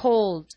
cold.